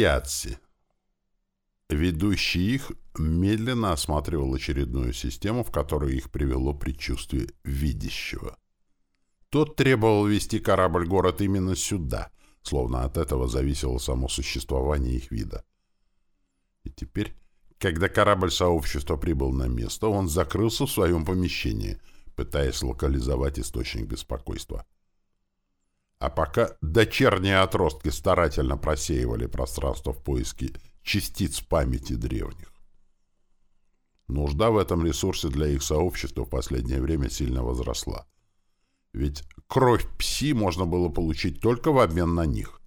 Иатси. Ведущий их медленно осматривал очередную систему, в которую их привело предчувствие видящего. Тот требовал вести корабль-город именно сюда, словно от этого зависело само существование их вида. И теперь, когда корабль сообщества прибыл на место, он закрылся в своем помещении, пытаясь локализовать источник беспокойства. А пока дочерние отростки старательно просеивали пространство в поиске частиц памяти древних. Нужда в этом ресурсе для их сообщества в последнее время сильно возросла. Ведь кровь пси можно было получить только в обмен на них.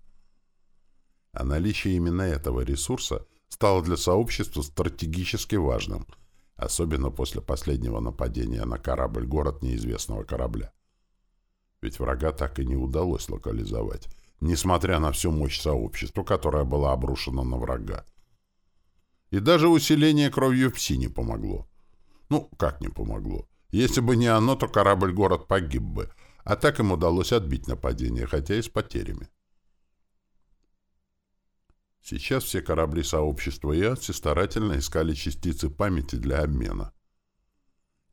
А наличие именно этого ресурса стало для сообщества стратегически важным, особенно после последнего нападения на корабль-город неизвестного корабля. Ведь врага так и не удалось локализовать, несмотря на всю мощь сообщества, которая была обрушена на врага. И даже усиление кровью пси не помогло. Ну, как не помогло? Если бы не оно, то корабль-город погиб бы, а так им удалось отбить нападение, хотя и с потерями. Сейчас все корабли сообщества Иатси старательно искали частицы памяти для обмена.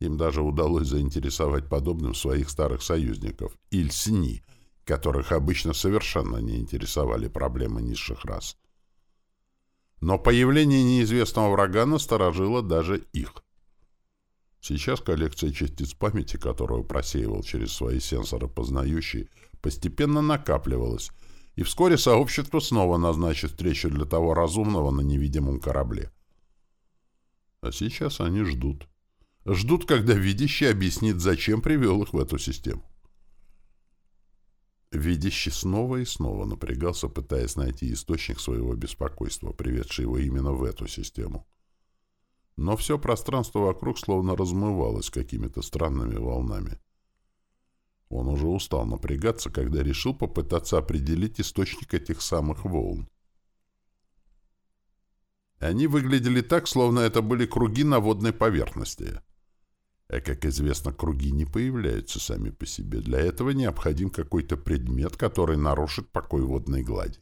Им даже удалось заинтересовать подобным своих старых союзников, Ильсни, которых обычно совершенно не интересовали проблемы низших рас. Но появление неизвестного врага насторожило даже их. Сейчас коллекция частиц памяти, которую просеивал через свои сенсоры познающий, постепенно накапливалась, и вскоре сообщество снова назначит встречу для того разумного на невидимом корабле. А сейчас они ждут. Ждут, когда видящий объяснит, зачем привел их в эту систему. Видящий снова и снова напрягался, пытаясь найти источник своего беспокойства, приведший его именно в эту систему. Но все пространство вокруг словно размывалось какими-то странными волнами. Он уже устал напрягаться, когда решил попытаться определить источник этих самых волн. Они выглядели так, словно это были круги на водной поверхности — а, как известно, круги не появляются сами по себе. Для этого необходим какой-то предмет, который нарушит покой водной глади.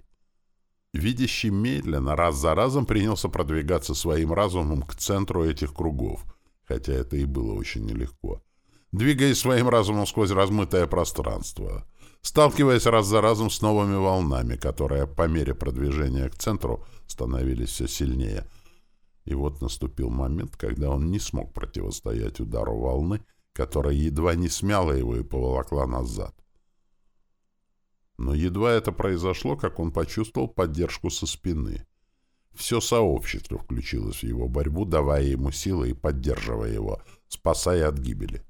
Видящий медленно, раз за разом, принялся продвигаться своим разумом к центру этих кругов, хотя это и было очень нелегко. Двигаясь своим разумом сквозь размытое пространство, сталкиваясь раз за разом с новыми волнами, которые по мере продвижения к центру становились все сильнее – и вот наступил момент, когда он не смог противостоять удару волны, которая едва не смяла его и поволокла назад. Но едва это произошло, как он почувствовал поддержку со спины. Все сообщество включилось в его борьбу, давая ему силы и поддерживая его, спасая от гибели.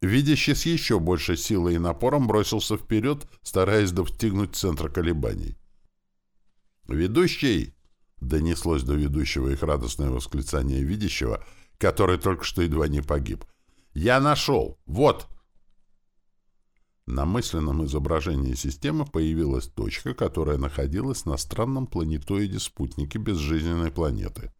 Видящий с еще большей силой и напором бросился вперед, стараясь достигнуть центра колебаний. «Ведущий!» Донеслось до ведущего их радостное восклицание видящего, который только что едва не погиб. «Я нашел! Вот!» На мысленном изображении системы появилась точка, которая находилась на странном планетоиде-спутнике безжизненной планеты.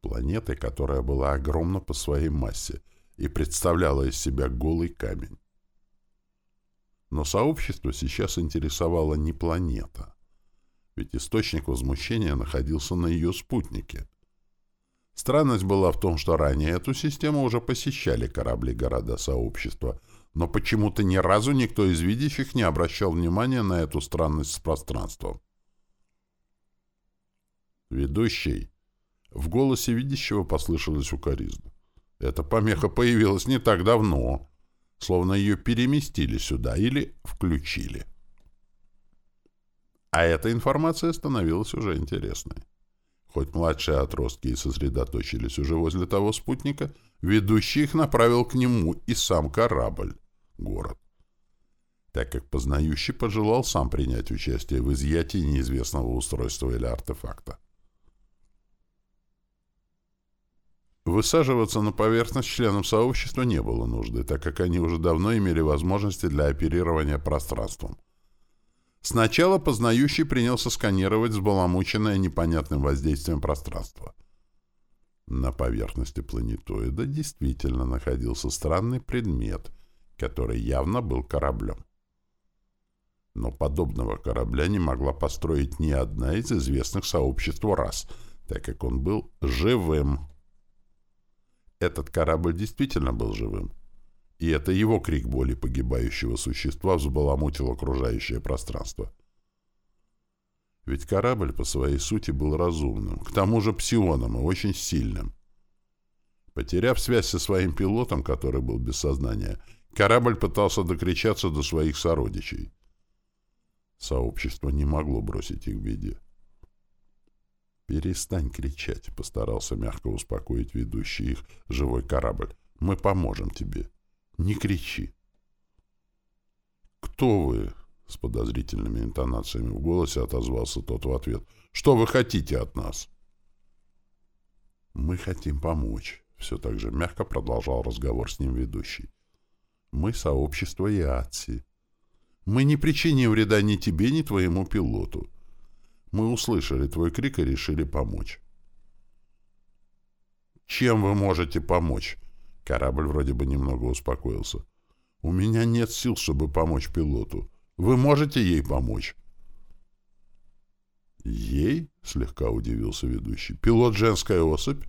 Планеты, которая была огромна по своей массе и представляла из себя голый камень. Но сообщество сейчас интересовало не планета, ведь источник возмущения находился на ее спутнике. Странность была в том, что ранее эту систему уже посещали корабли города сообщества, но почему-то ни разу никто из видящих не обращал внимания на эту странность с пространством. «Ведущий!» В голосе видящего послышалось укоризна. Эта помеха появилась не так давно, словно ее переместили сюда или включили. А эта информация становилась уже интересной. Хоть младшие отростки и сосредоточились уже возле того спутника, ведущий их направил к нему и сам корабль, город. Так как познающий пожелал сам принять участие в изъятии неизвестного устройства или артефакта. Высаживаться на поверхность членам сообщества не было нужды, так как они уже давно имели возможности для оперирования пространством — Сначала познающий принялся сканировать взбаламученное непонятным воздействием пространство. На поверхности планетоида действительно находился странный предмет, который явно был кораблем. Но подобного корабля не могла построить ни одна из известных сообществу рас, так как он был живым. Этот корабль действительно был живым. И это его крик боли погибающего существа взбаламутил окружающее пространство. Ведь корабль по своей сути был разумным, к тому же псионом и очень сильным. Потеряв связь со своим пилотом, который был без сознания, корабль пытался докричаться до своих сородичей. Сообщество не могло бросить их в беде. «Перестань кричать», — постарался мягко успокоить ведущий их живой корабль. «Мы поможем тебе. Не кричи». «Кто вы?» — с подозрительными интонациями в голосе отозвался тот в ответ. «Что вы хотите от нас?» «Мы хотим помочь», — все так же мягко продолжал разговор с ним ведущий. «Мы сообщество Иатси. Мы не причиним вреда ни тебе, ни твоему пилоту. Мы услышали твой крик и решили помочь. Чем вы можете помочь? Корабль вроде бы немного успокоился. У меня нет сил, чтобы помочь пилоту. Вы можете ей помочь? Ей? Слегка удивился ведущий. Пилот женская особь?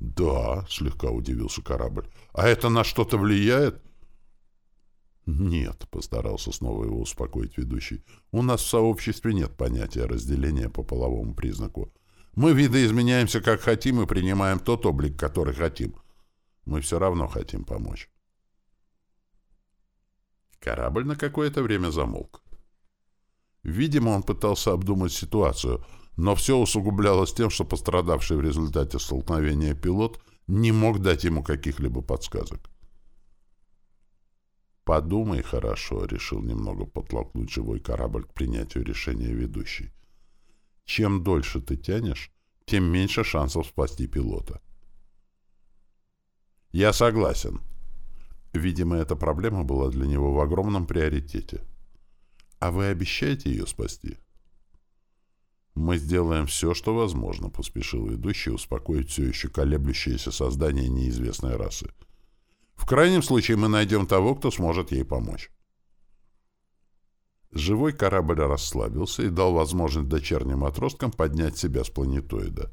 Да, слегка удивился корабль. А это на что-то влияет? «Нет», — постарался снова его успокоить ведущий, — «у нас в сообществе нет понятия разделения по половому признаку. Мы видоизменяемся как хотим и принимаем тот облик, который хотим. Мы все равно хотим помочь». Корабль на какое-то время замолк. Видимо, он пытался обдумать ситуацию, но все усугублялось тем, что пострадавший в результате столкновения пилот не мог дать ему каких-либо подсказок. «Подумай хорошо», — решил немного подтолкнуть живой корабль к принятию решения ведущий. «Чем дольше ты тянешь, тем меньше шансов спасти пилота». «Я согласен». Видимо, эта проблема была для него в огромном приоритете. «А вы обещаете ее спасти?» «Мы сделаем все, что возможно», — поспешил ведущий успокоить все еще колеблющееся создание неизвестной расы. В крайнем случае мы найдем того, кто сможет ей помочь. Живой корабль расслабился и дал возможность дочерним отросткам поднять себя с планетоида.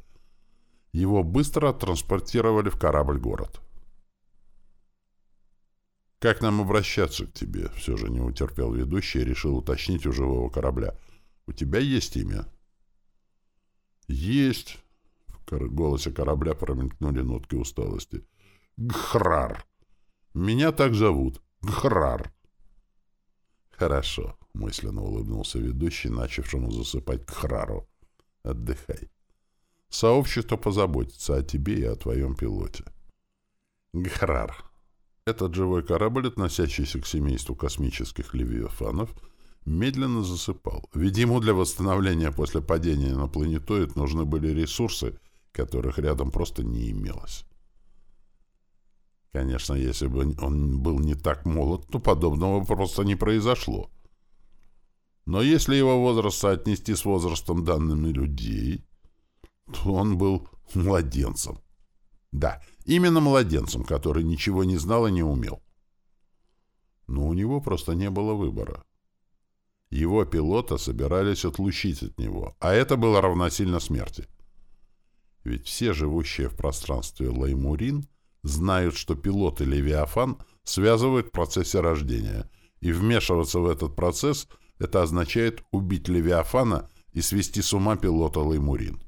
Его быстро транспортировали в корабль-город. «Как нам обращаться к тебе?» — все же не утерпел ведущий и решил уточнить у живого корабля. «У тебя есть имя?» «Есть!» — в голосе корабля промелькнули нотки усталости. «Гхрар!» Меня так зовут. Гхрар. Хорошо, мысленно улыбнулся ведущий, начавшему засыпать Гхрару. Отдыхай. Сообщество позаботится о тебе и о твоем пилоте. Гхрар. Этот живой корабль, относящийся к семейству космических левиафанов, медленно засыпал. Ведь ему для восстановления после падения на планетоид нужны были ресурсы, которых рядом просто не имелось. Конечно, если бы он был не так молод, то подобного просто не произошло. Но если его возраст соотнести с возрастом данными людей, то он был младенцем. Да, именно младенцем, который ничего не знал и не умел. Но у него просто не было выбора. Его пилота собирались отлучить от него, а это было равносильно смерти. Ведь все живущие в пространстве Лаймурин — знают, что пилот и Левиафан связывают в процессе рождения, и вмешиваться в этот процесс это означает убить Левиафана и свести с ума пилота Леймурин.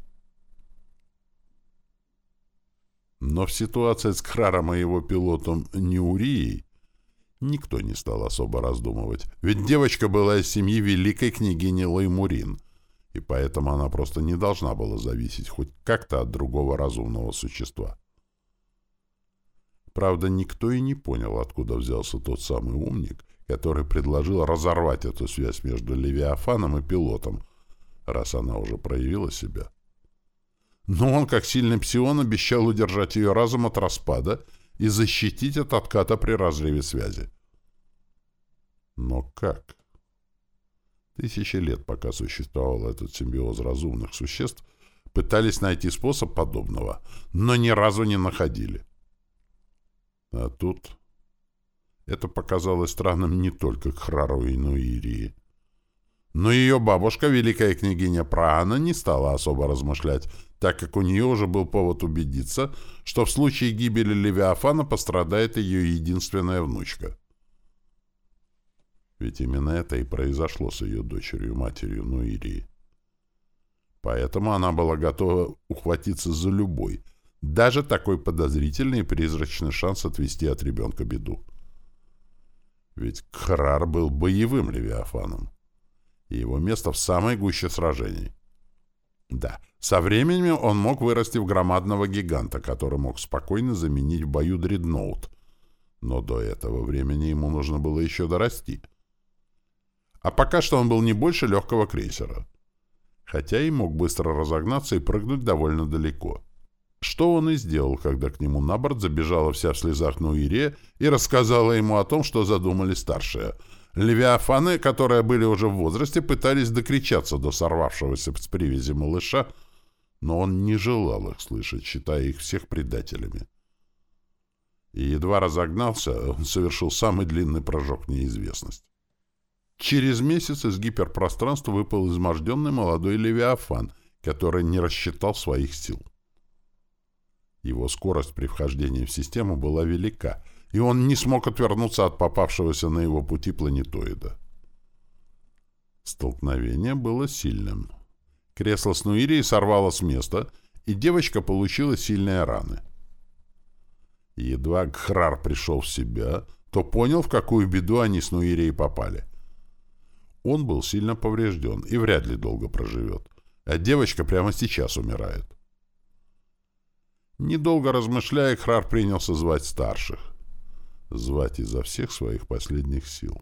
Но в ситуации с Кхраром и его пилотом Неурией никто не стал особо раздумывать, ведь девочка была из семьи великой княгини Леймурин, и поэтому она просто не должна была зависеть хоть как-то от другого разумного существа. Правда, никто и не понял, откуда взялся тот самый умник, который предложил разорвать эту связь между Левиафаном и пилотом, раз она уже проявила себя. Но он, как сильный псион, обещал удержать ее разум от распада и защитить от отката при разрыве связи. Но как? Тысячи лет, пока существовал этот симбиоз разумных существ, пытались найти способ подобного, но ни разу не находили. А тут... Это показалось странным не только Храру и Нуирии. Но ее бабушка, великая княгиня Праана, не стала особо размышлять, так как у нее уже был повод убедиться, что в случае гибели Левиафана пострадает ее единственная внучка. Ведь именно это и произошло с ее дочерью, матерью Нуирии. Поэтому она была готова ухватиться за любой, даже такой подозрительный и призрачный шанс отвести от ребенка беду. Ведь Кхрар был боевым Левиафаном, и его место в самой гуще сражений. Да, со временем он мог вырасти в громадного гиганта, который мог спокойно заменить в бою дредноут. Но до этого времени ему нужно было еще дорасти. А пока что он был не больше легкого крейсера. Хотя и мог быстро разогнаться и прыгнуть довольно далеко. Что он и сделал, когда к нему на борт забежала вся в слезах Нуире и рассказала ему о том, что задумали старшие — Левиафаны, которые были уже в возрасте, пытались докричаться до сорвавшегося с привязи малыша, но он не желал их слышать, считая их всех предателями. И едва разогнался, он совершил самый длинный прыжок в неизвестность. Через месяц из гиперпространства выпал изможденный молодой Левиафан, который не рассчитал своих сил. Его скорость при вхождении в систему была велика, и он не смог отвернуться от попавшегося на его пути планетоида. Столкновение было сильным. Кресло с Нуирией сорвало с места, и девочка получила сильные раны. Едва Гхрар пришел в себя, то понял, в какую беду они с Нуирией попали. Он был сильно поврежден и вряд ли долго проживет, а девочка прямо сейчас умирает. Недолго размышляя, Храр принялся звать старших звать изо всех своих последних сил.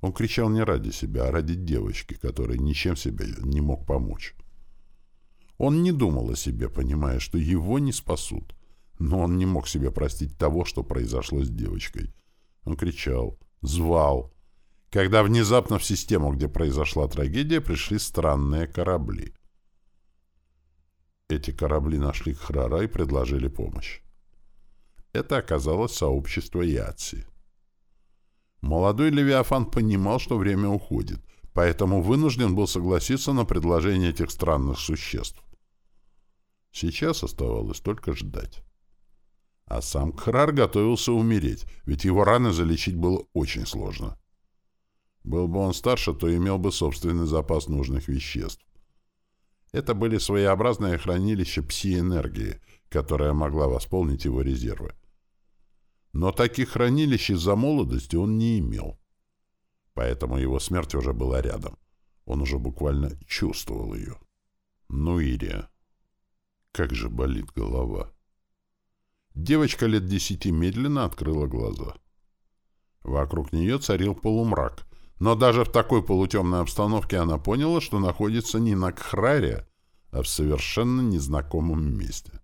Он кричал не ради себя, а ради девочки, которой ничем себе не мог помочь. Он не думал о себе, понимая, что его не спасут. Но он не мог себе простить того, что произошло с девочкой. Он кричал, звал. Когда внезапно в систему, где произошла трагедия, пришли странные корабли. Эти корабли нашли Храра и предложили помощь. Это оказалось сообщество Яци. Молодой Левиафан понимал, что время уходит, поэтому вынужден был согласиться на предложение этих странных существ. Сейчас оставалось только ждать. А сам Кхрар готовился умереть, ведь его раны залечить было очень сложно. Был бы он старше, то имел бы собственный запас нужных веществ. Это были своеобразные хранилища пси-энергии, которая могла восполнить его резервы. Но таких хранилищ из-за молодости он не имел. Поэтому его смерть уже была рядом. Он уже буквально чувствовал ее. Ну, Ирия, как же болит голова. Девочка лет десяти медленно открыла глаза. Вокруг нее царил полумрак, но даже в такой полутемной обстановке она поняла, что находится не на Кхраре, а в совершенно незнакомом месте.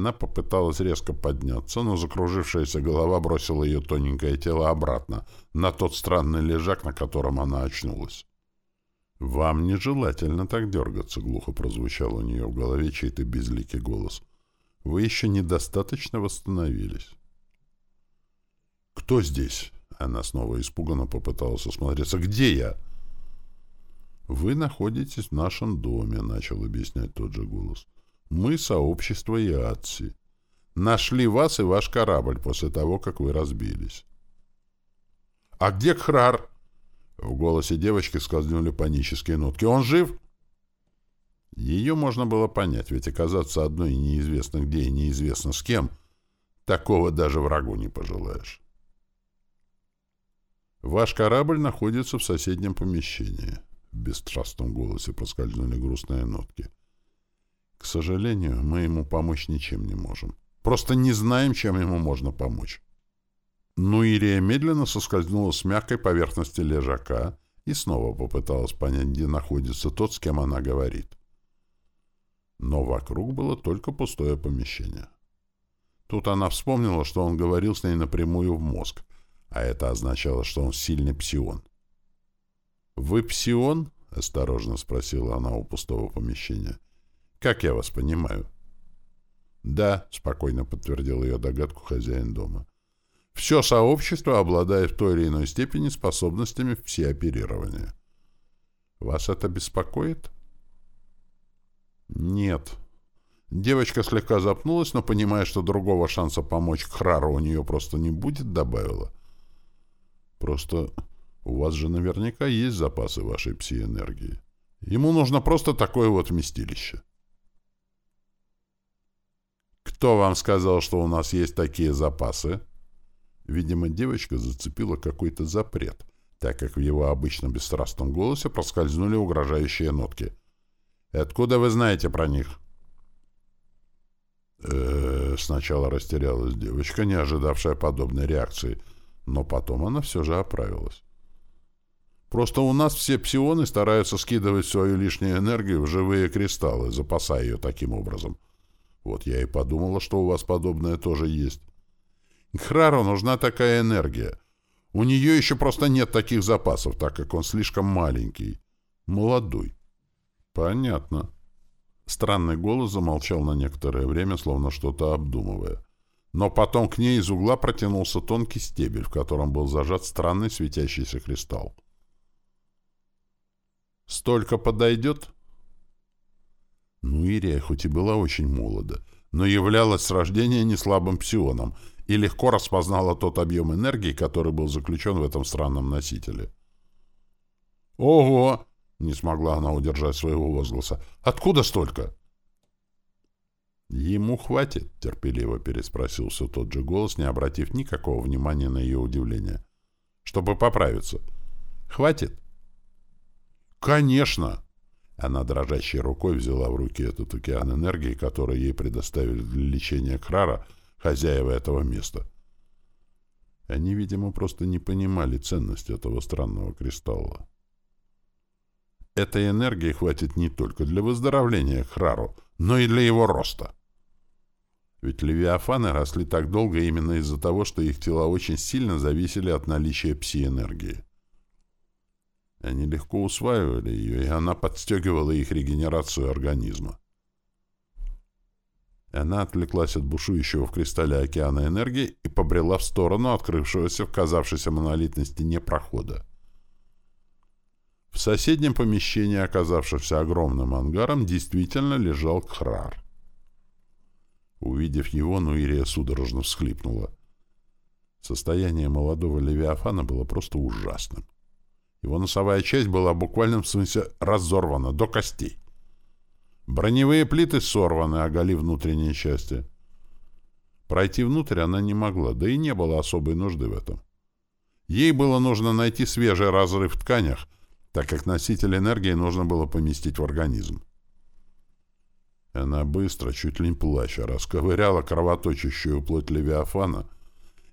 Она попыталась резко подняться, но закружившаяся голова бросила ее тоненькое тело обратно, на тот странный лежак, на котором она очнулась. «Вам нежелательно так дергаться», — глухо прозвучал у нее в голове чей-то безликий голос. «Вы еще недостаточно восстановились». «Кто здесь?» — она снова испуганно попыталась осмотреться. «Где я?» «Вы находитесь в нашем доме», — начал объяснять тот же голос. Мы — сообщество Яатси. Нашли вас и ваш корабль после того, как вы разбились. — А где Кхрар? В голосе девочки скользнули панические нотки. — Он жив? Ее можно было понять, ведь оказаться одной неизвестно где и неизвестно с кем, такого даже врагу не пожелаешь. Ваш корабль находится в соседнем помещении. В бесстрастном голосе проскользнули грустные нотки. К сожалению, мы ему помочь ничем не можем. Просто не знаем, чем ему можно помочь. Ну, Ирия медленно соскользнула с мягкой поверхности лежака и снова попыталась понять, где находится тот, с кем она говорит. Но вокруг было только пустое помещение. Тут она вспомнила, что он говорил с ней напрямую в мозг, а это означало, что он сильный псион. «Вы псион?» — осторожно спросила она у пустого помещения. — как я вас понимаю? Да, спокойно подтвердил ее догадку хозяин дома. Все сообщество обладает в той или иной степени способностями всеоперирования. Вас это беспокоит? Нет. Девочка слегка запнулась, но, понимая, что другого шанса помочь Храру у нее просто не будет, добавила. Просто у вас же наверняка есть запасы вашей пси-энергии. Ему нужно просто такое вот вместилище. «Кто вам сказал, что у нас есть такие запасы?» Видимо, девочка зацепила какой-то запрет, так как в его обычно бесстрастном голосе проскользнули угрожающие нотки. «Откуда вы знаете про них?» э сначала растерялась девочка, не ожидавшая подобной реакции, но потом она все же оправилась. Просто у нас все псионы стараются скидывать свою лишнюю энергию в живые кристаллы, запасая ее таким образом. Вот я и подумала, что у вас подобное тоже есть. Храру нужна такая энергия. У нее еще просто нет таких запасов, так как он слишком маленький. Молодой. Понятно. Странный голос замолчал на некоторое время, словно что-то обдумывая. Но потом к ней из угла протянулся тонкий стебель, в котором был зажат странный светящийся кристалл. Столько подойдет? Ну, Ирия хоть и была очень молода, но являлась с рождения неслабым псионом и легко распознала тот объем энергии, который был заключен в этом странном носителе. «Ого!» — не смогла она удержать своего возгласа. «Откуда столько?» «Ему хватит?» — терпеливо переспросил все тот же голос, не обратив никакого внимания на ее удивление. «Чтобы поправиться. Хватит?» «Конечно!» Она дрожащей рукой взяла в руки этот океан энергии, который ей предоставили для лечения Крара, хозяева этого места. Они, видимо, просто не понимали ценность этого странного кристалла. Этой энергии хватит не только для выздоровления Храру, но и для его роста. Ведь левиафаны росли так долго именно из-за того, что их тела очень сильно зависели от наличия пси-энергии. Они легко усваивали ее, и она подстегивала их регенерацию организма. Она отвлеклась от бушующего в кристалле океана энергии и побрела в сторону открывшегося в казавшейся монолитной стене. В соседнем помещении, оказавшемся огромным ангаром, действительно лежал Кхрар. Увидев его, Нуирия судорожно всхлипнула. Состояние молодого Левиафана было просто ужасным. Его носовая часть была в буквальном смысле разорвана до костей. Броневые плиты сорваны, оголив внутренние части. Пройти внутрь она не могла, да и не было особой нужды в этом. Ей было нужно найти свежий разрыв в тканях, так как носитель энергии нужно было поместить в организм. Она быстро, чуть ли не плача, расковыряла кровоточащую плоть Левиафана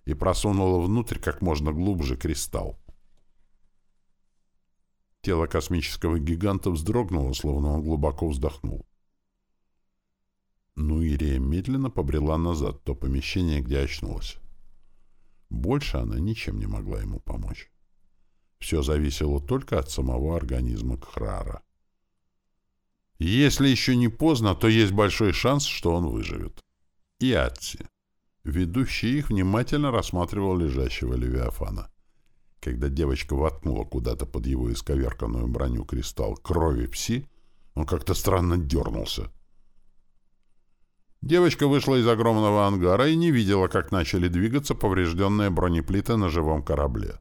и просунула внутрь как можно глубже кристалл. Тело космического гиганта вздрогнуло, словно он глубоко вздохнул. Ну, Ирия медленно побрела назад, то помещение, где очнулась. Больше она ничем не могла ему помочь. Все зависело только от самого организма Кхрара. Если еще не поздно, то есть большой шанс, что он выживет. И Атси. Ведущий их внимательно рассматривал лежащего Левиафана. Когда девочка воткнула куда-то под его исковерканную броню кристалл крови пси, он как-то странно дернулся. Девочка вышла из огромного ангара и не видела, как начали двигаться поврежденные бронеплиты на живом корабле.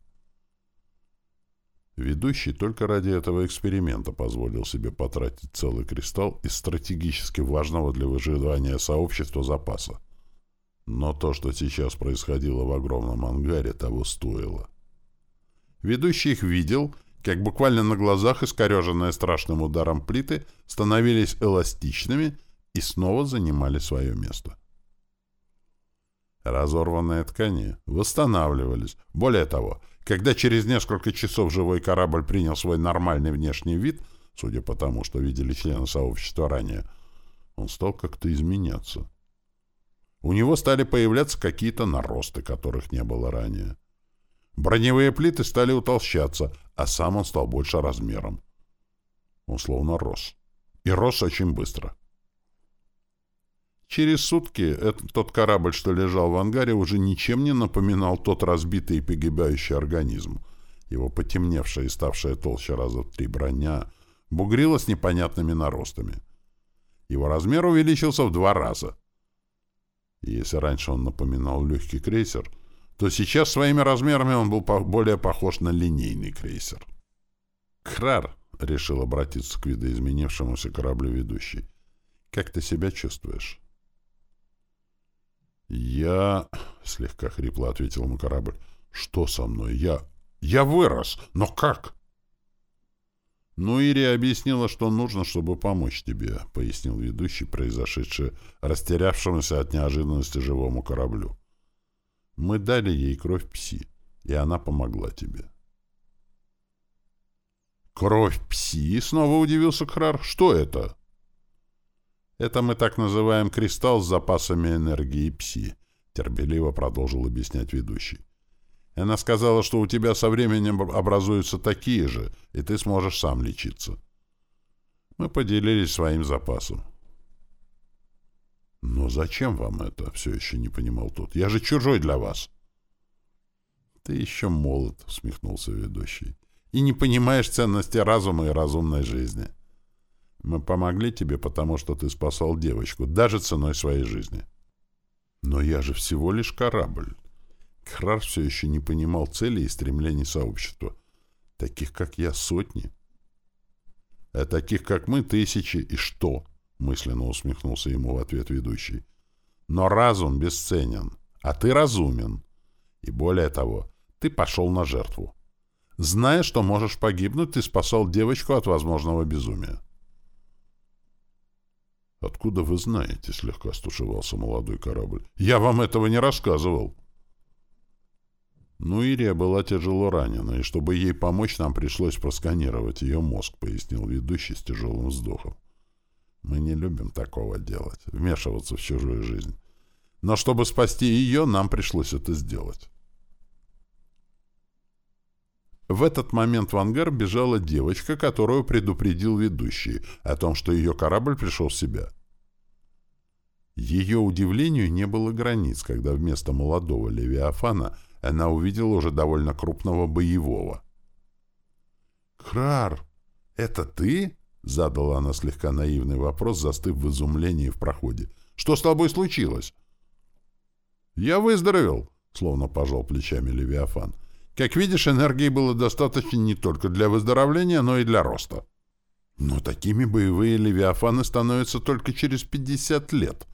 Ведущий только ради этого эксперимента позволил себе потратить целый кристалл из стратегически важного для выживания сообщества запаса. Но то, что сейчас происходило в огромном ангаре, того стоило. Ведущий их видел, как буквально на глазах искореженные страшным ударом плиты становились эластичными и снова занимали свое место. Разорванные ткани восстанавливались. Более того, когда через несколько часов живой корабль принял свой нормальный внешний вид, судя по тому, что видели члены сообщества ранее, он стал как-то изменяться. У него стали появляться какие-то наросты, которых не было ранее. Броневые плиты стали утолщаться, а сам он стал больше размером. Он словно рос. И рос очень быстро. Через сутки этот, тот корабль, что лежал в ангаре, уже ничем не напоминал тот разбитый и погибающий организм. Его потемневшая и ставшая толще раза в три броня бугрилась непонятными наростами. Его размер увеличился в два раза. Если раньше он напоминал легкий крейсер, то сейчас своими размерами он был более похож на линейный крейсер. «Крар», — решил обратиться к видоизменившемуся кораблю ведущий, — «как ты себя чувствуешь?» «Я...» — слегка хрипло ответил ему корабль. «Что со мной? Я... Я вырос! Но как?» «Ну, Ирия объяснила, что нужно, чтобы помочь тебе», — пояснил ведущий, произошедшее растерявшемуся от неожиданности живому кораблю. «Мы дали ей кровь пси, и она помогла тебе». «Кровь пси?» — снова удивился Крар. «Что это?» «Это мы так называем кристалл с запасами энергии пси», — терпеливо продолжил объяснять ведущий. Она сказала, что у тебя со временем образуются такие же, и ты сможешь сам лечиться. Мы поделились своим запасом. «Но зачем вам это?» — все еще не понимал тот. «Я же чужой для вас». «Ты еще молод», — усмехнулся ведущий, «и не понимаешь ценности разума и разумной жизни. Мы помогли тебе, потому что ты спасал девочку, даже ценой своей жизни». «Но я же всего лишь корабль. Храр все еще не понимал цели и стремлений сообщества. Таких, как я, сотни. А таких, как мы, тысячи. И что? Мысленно усмехнулся ему в ответ ведущий. Но разум бесценен, а ты разумен. И более того, ты пошел на жертву. Зная, что можешь погибнуть, ты спасал девочку от возможного безумия. «Откуда вы знаете?» — слегка стушевался молодой корабль. «Я вам этого не рассказывал». «Ну, Ирия была тяжело ранена, и чтобы ей помочь, нам пришлось просканировать ее мозг», — пояснил ведущий с тяжелым вздохом. «Мы не любим такого делать, вмешиваться в чужую жизнь. Но чтобы спасти ее, нам пришлось это сделать». В этот момент в ангар бежала девочка, которую предупредил ведущий о том, что ее корабль пришел в себя. Ее удивлению не было границ, когда вместо молодого Левиафана она увидела уже довольно крупного боевого. «Храр, это ты?» — задала она слегка наивный вопрос, застыв в изумлении в проходе. «Что с тобой случилось?» «Я выздоровел», — словно пожал плечами Левиафан. «Как видишь, энергии было достаточно не только для выздоровления, но и для роста». «Но такими боевые Левиафаны становятся только через пятьдесят лет»,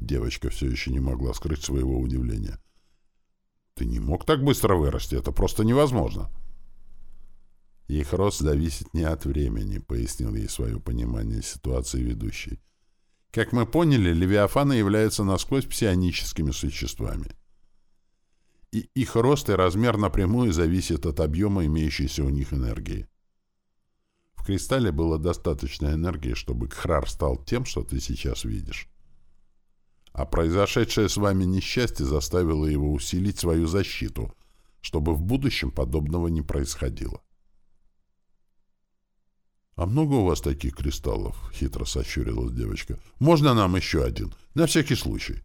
Девочка все еще не могла скрыть своего удивления. Ты не мог так быстро вырасти, это просто невозможно. Их рост зависит не от времени, пояснил ей свое понимание ситуации ведущий. Как мы поняли, левиафаны являются насквозь псионическими существами. И их рост и размер напрямую зависит от объема имеющейся у них энергии. В кристалле было достаточно энергии, чтобы Кхрар стал тем, что ты сейчас видишь а произошедшее с вами несчастье заставило его усилить свою защиту, чтобы в будущем подобного не происходило. «А много у вас таких кристаллов?» — хитро сощурилась девочка. «Можно нам еще один? На всякий случай».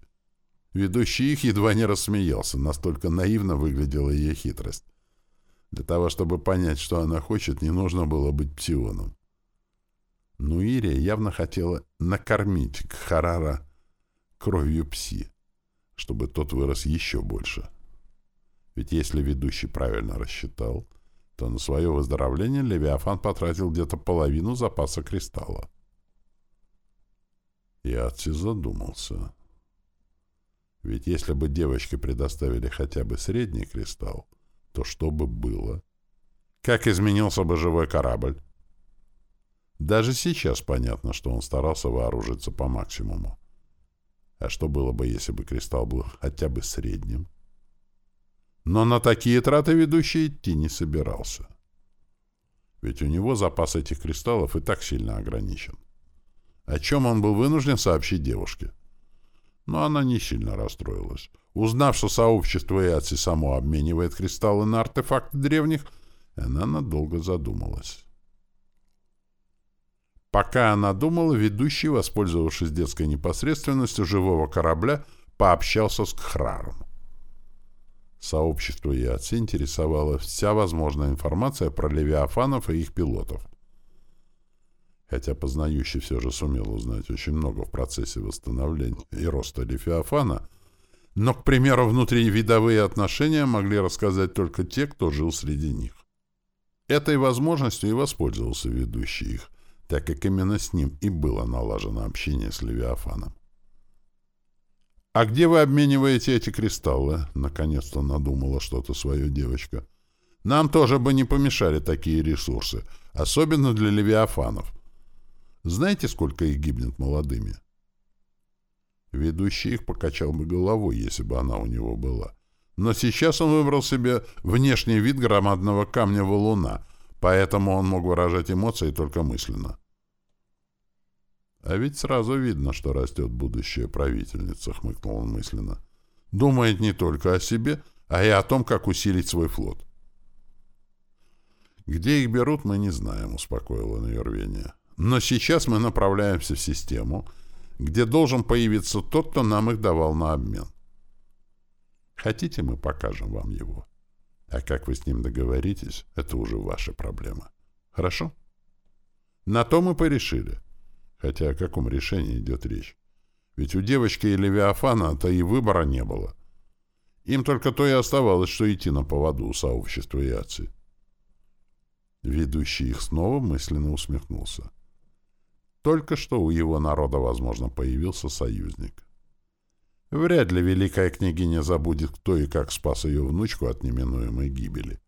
Ведущий их едва не рассмеялся, настолько наивно выглядела ее хитрость. Для того, чтобы понять, что она хочет, не нужно было быть псионом. Но Ирия явно хотела накормить Кхарара кровью пси, чтобы тот вырос еще больше. Ведь если ведущий правильно рассчитал, то на свое выздоровление Левиафан потратил где-то половину запаса кристалла. И Аци задумался. Ведь если бы девочке предоставили хотя бы средний кристалл, то что бы было? Как изменился бы живой корабль? Даже сейчас понятно, что он старался вооружиться по максимуму. А что было бы, если бы кристалл был хотя бы средним? Но на такие траты ведущий идти не собирался. Ведь у него запас этих кристаллов и так сильно ограничен. О чем он был вынужден сообщить девушке. Но она не сильно расстроилась. Узнав, что сообщество Иаци само обменивает кристаллы на артефакты древних, она надолго задумалась. Пока она думала, ведущий, воспользовавшись детской непосредственностью живого корабля, пообщался с Кхраром. Сообщество ИАЦИ интересовала вся возможная информация про левиафанов и их пилотов. Хотя познающий все же сумел узнать очень много в процессе восстановления и роста левиафана, но, к примеру, внутривидовые отношения могли рассказать только те, кто жил среди них. Этой возможностью и воспользовался ведущий их, так как именно с ним и было налажено общение с Левиафаном. «А где вы обмениваете эти кристаллы?» — наконец-то надумала что-то свое девочка. «Нам тоже бы не помешали такие ресурсы, особенно для Левиафанов. Знаете, сколько их гибнет молодыми?» Ведущий их покачал бы головой, если бы она у него была. Но сейчас он выбрал себе внешний вид громадного камня-валуна, поэтому он мог выражать эмоции только мысленно. «А ведь сразу видно, что растет будущая правительница», — хмыкнул он мысленно. «Думает не только о себе, а и о том, как усилить свой флот». «Где их берут, мы не знаем», — успокоил он ее рвение. «Но сейчас мы направляемся в систему, где должен появиться тот, кто нам их давал на обмен. Хотите, мы покажем вам его. А как вы с ним договоритесь, это уже ваша проблема. Хорошо?» На то мы порешили. Хотя о каком решении идет речь? Ведь у девочки и Левиафана-то и выбора не было. Им только то и оставалось, что идти на поводу у сообщества Яци. Ведущий их снова мысленно усмехнулся. Только что у его народа, возможно, появился союзник. Вряд ли великая княгиня забудет, кто и как спас ее внучку от неминуемой гибели.